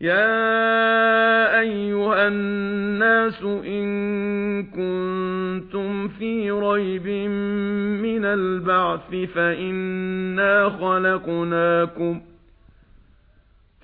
يا ايها الناس ان كنتم في ريب من البعث فإنا خلقناكم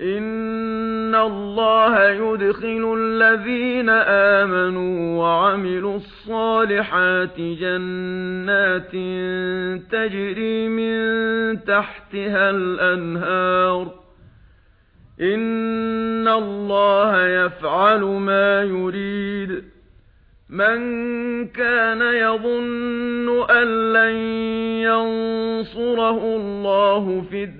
ان الله يدخل الذين امنوا وعملوا الصالحات جنات تجري من تحتها الانهار ان الله يفعل ما يريد من كان يظن ان لن ينصره الله في الدنيا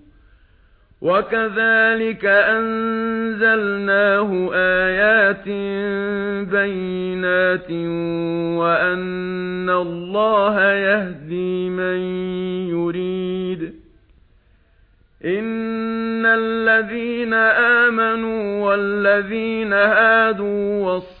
وَكَذَلِكَ أَنزَلْنَاهُ آيَاتٍ بَيِّنَاتٍ وَأَنَّ اللَّهَ يَهْدِي مَن يُرِيدُ إِنَّ الَّذِينَ آمَنُوا وَالَّذِينَ هَادُوا وَالصَّابِئُونَ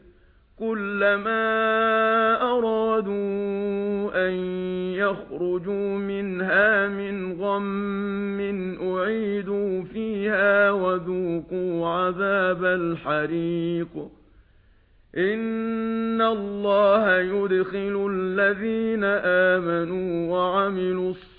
كُلَّمَا أَرَادُوا أَن يَخْرُجُوا مِنْهَا مِنْ غَمٍّ أُعِيدُوا فِيهَا وَذُوقُوا عَذَابَ الْحَرِيقِ. إِنَّ اللَّهَ يُدْخِلُ الَّذِينَ آمَنُوا وَعَمِلُوا الصَّالِحَاتِ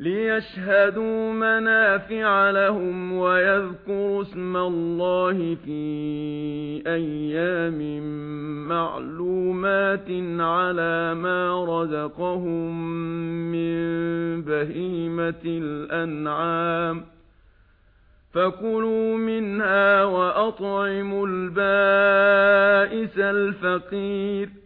لِيَشْهَدُوا مَنَافِعَ لَهُمْ وَيَذْكُرُوا اسْمَ اللَّهِ فِي أَيَّامٍ مَّعْلُومَاتٍ عَلَى مَا رَزَقَهُم مِّن بَهِيمَةِ الْأَنْعَامِ فَكُلُوا مِنْهَا وَأَطْعِمُوا الْبَائِسَ الْفَقِيرَ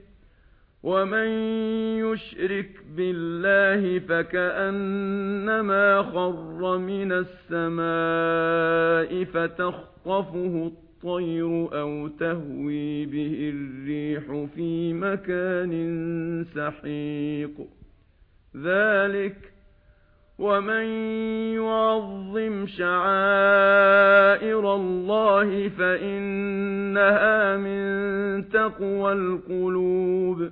ومن يشرك بالله فكأنما خر من السماء فتخطفه الطير أو تهوي به الريح في مكان سحيق. ذلك ومن يعظم شعائر الله فإنها من تقوى القلوب.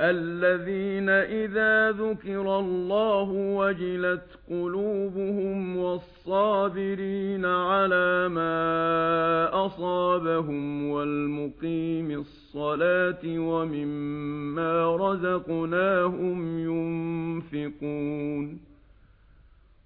الَّذِينَ إِذَا ذُكِرَ اللَّهُ وَجِلَتْ قُلُوبُهُمْ وَالصَّابِرِينَ عَلَى مَا أَصَابَهُمْ والمقيم الصَّلَاةِ وَمِمَّا رَزَقْنَاهُمْ يُنْفِقُونَ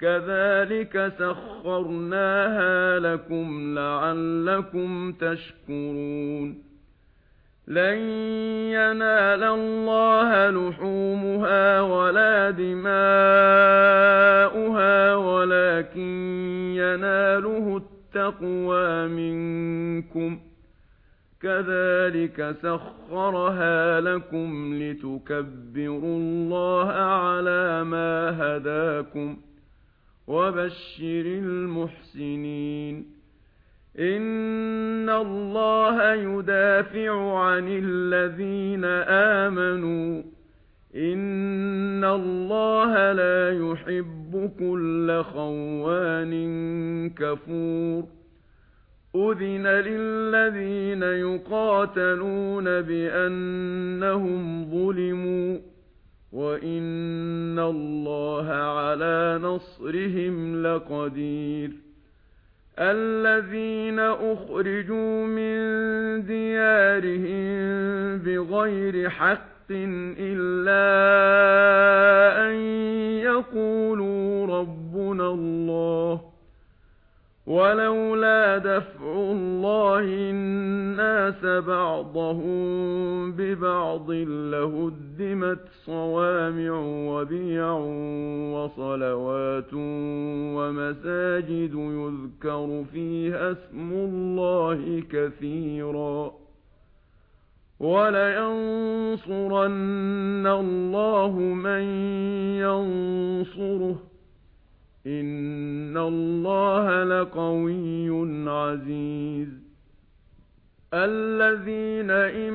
كَذَلِكَ سَخَّرْنَاهَا لَكُمْ لَعَلَّكُمْ تَشْكُرُونَ لَن يَنَالَ اللَّهَ لُحُومُهَا وَلَا دِمَاؤُهَا وَلَكِن يَنَالُهُ التَّقْوَى مِنكُمْ كَذَلِكَ سَخَّرَهَا لَكُمْ لِتُكَبِّرُوا اللَّهَ عَلَى مَا هَدَاكُمْ وبشر المحسنين. إن الله يدافع عن الذين آمنوا. إن الله لا يحب كل خوان كفور. أذن للذين يقاتلون بأنهم ظلموا. وَإِنَّ اللَّهَ عَلَى نَصْرِهِمْ لَقَدِيرٌ الَّذِينَ أُخْرِجُوا مِنْ دِيَارِهِمْ بِغَيْرِ حَقٍّ إِلَّا أَنْ يَقُولُوا رَبُّنَا اللَّهُ وَلَوْلَا دَفْعُ اللَّهِ النَّاسَ بَعْضَهُم بِبَعْضٍ لَّهُدِّمَتْ صَوَامِعُ وَبِيَعٌ وَصَلَوَاتٌ وَمَسَاجِدُ يُذْكَرُ فِيهَا اسْمُ اللَّهِ كَثِيرًا وَلَيَنصُرَنَّ اللَّهُ مَن يَنصُرُهُ إِنَّ اللَّهَ لَقَوِيٌّ عَزِيزٌ الَّذِينَ إِن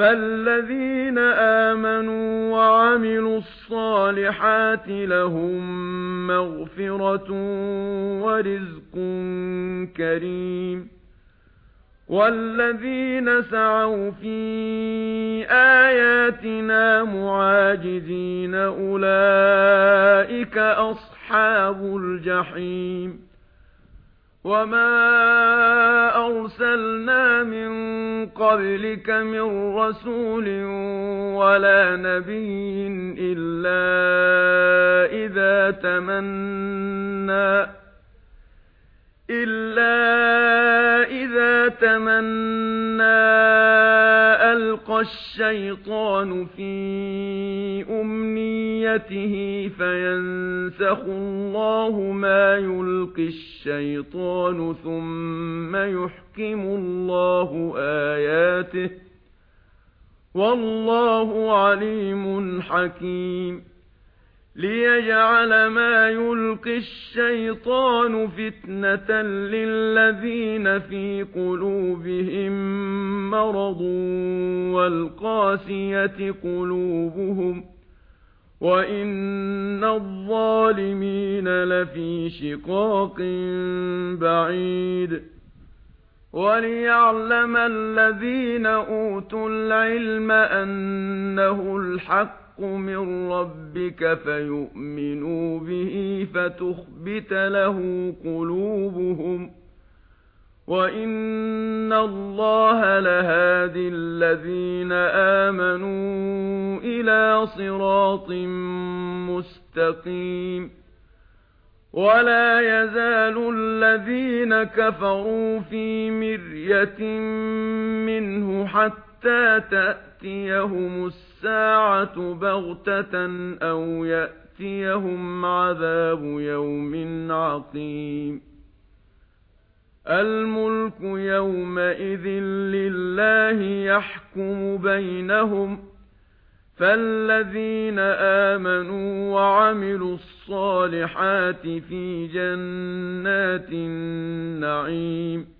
فَالَّذِينَ آمَنُوا وَعَمِلُوا الصَّالِحَاتِ لَهُم مَّغْفِرَةٌ وَرِزْقٌ كَرِيمٌ وَالَّذِينَ سَعَوْا فِي آيَاتِنَا مُعَاجِزِينَ أُولَئِكَ أَصْحَابُ الْجَحِيمِ وَمَا أَرْسَلْنَا مِن قَبْلِكَ مِن رَّسُولٍ وَلَا نَبِيٍّ إِلَّا إِذَا تَمَنَّى إِلَّا إِذَا تَمَنَّى الشَّيْطَانُ فِي أُمْنِيَّتِهِ فَيَنسَخُ اللَّهُ مَا يُلْقِي الشَّيْطَانُ ثُمَّ يُحْكِمُ اللَّهُ آيَاتِهِ وَاللَّهُ عَلِيمٌ حَكِيمٌ لِيَجْعَلَ مَا يُلْقِي الشَّيْطَانُ فِتْنَةً لِّلَّذِينَ فِي قُلُوبِهِم مَّرَضٌ وَالْقَاسِيَةِ قُلُوبُهُمْ وَإِنَّ الظَّالِمِينَ لَفِي شِقَاقٍ بَعِيدٍ وَلِيَعْلَمَ الَّذِينَ أُوتُوا الْعِلْمَ أَنَّهُ الْحَقُّ الْحَقُّ مِنْ رَبِّكَ فَيُؤْمِنُوا بِهِ فَتُخْبِتَ لَهُ قُلُوبُهُمْ وَإِنَّ اللَّهَ لَهَادِ الَّذِينَ آمَنُوا إِلَى صِرَاطٍ مُسْتَقِيمٍ ولا يزال الذين كفروا في مرية منه حتى تأتيهم الساعة السَّاعَةُ بَغْتَةً أَوْ يَأْتِيَهُمْ عَذَابُ يَوْمٍ عَقِيمٍ. الْمُلْكُ يَوْمَئِذٍ لِلَّهِ يَحْكُمُ بَيْنَهُمْ فَالَّذِينَ آمَنُوا وَعَمِلُوا الصَّالِحَاتِ فِي جَنَّاتِ النَّعِيمِ.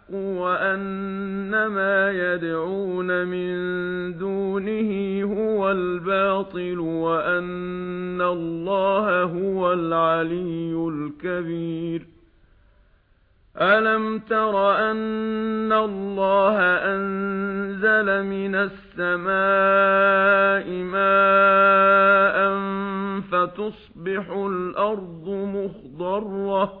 وأن ما يدعون من دونه هو الباطل وأن الله هو العلي الكبير أَلَمْ تَرَ أَنَّ اللَّهَ أَنزَلَ مِنَ السَّمَاءِ مَاءً فَتُصْبِحُ الْأَرْضُ مُخْضَرَّةً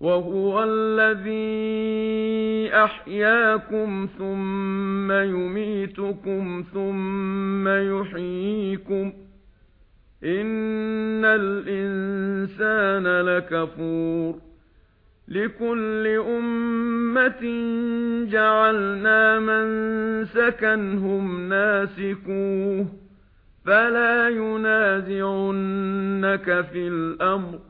وَهُوَ الَّذِي أَحْيَاكُمْ ثُمَّ يُمِيتُكُمْ ثُمَّ يُحْيِيكُمْ إِنَّ الْإِنسَانَ لَكَفُورٌ لِكُلِّ أُمَّةٍ جَعَلْنَا مَن سَكَنَهُمْ نَاسِكُوهُ فَلَا يُنَازِعُنَّكَ فِي الْأَمْرِ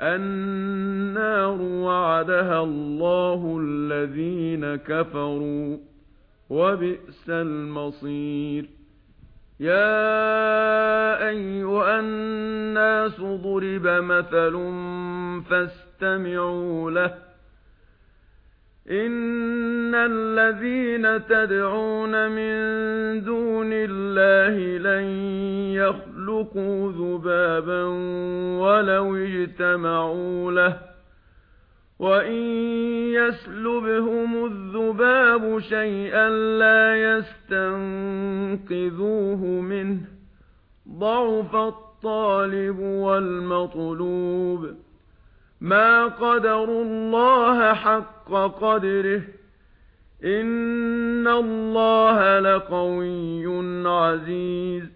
النار وعدها الله الذين كفروا وبئس المصير. يا أيها الناس ضرب مثل فاستمعوا له. إن الذين تدعون من دون الله لن يخلق يَسْلُكُوا ذُبَابًا وَلَوْ اجْتَمَعُوا لَهُ وَإِنْ يَسْلُبْهُمُ الذُّبَابُ شَيْئًا لَّا يَسْتَنقِذُوهُ مِنْهُ ضَعُفَ الطَّالِبُ وَالْمَطْلُوبُ مَا قَدَرُوا اللَّهَ حَقَّ قَدْرِهِ إِنَّ اللَّهَ لَقَوِيٌّ عَزِيزٌ